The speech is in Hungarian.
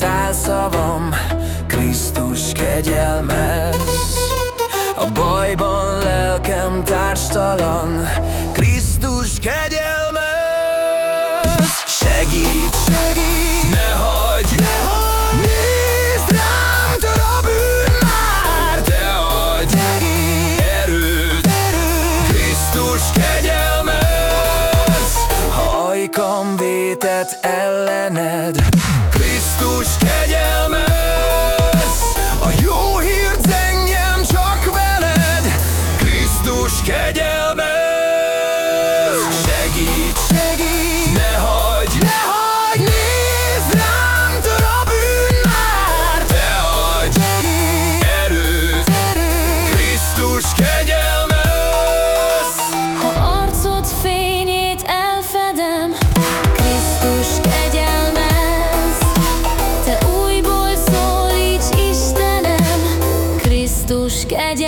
száll szavam, Krisztus kegyelmez. A bajban lelkem társtalan, Krisztus kegyelmez. Segít, segít, ne hagyj, ne hagyj, nézd rám, tör a Krisztus kegyelmez. A jó hírt csak veled. Krisztus kegyelmez. Шкодя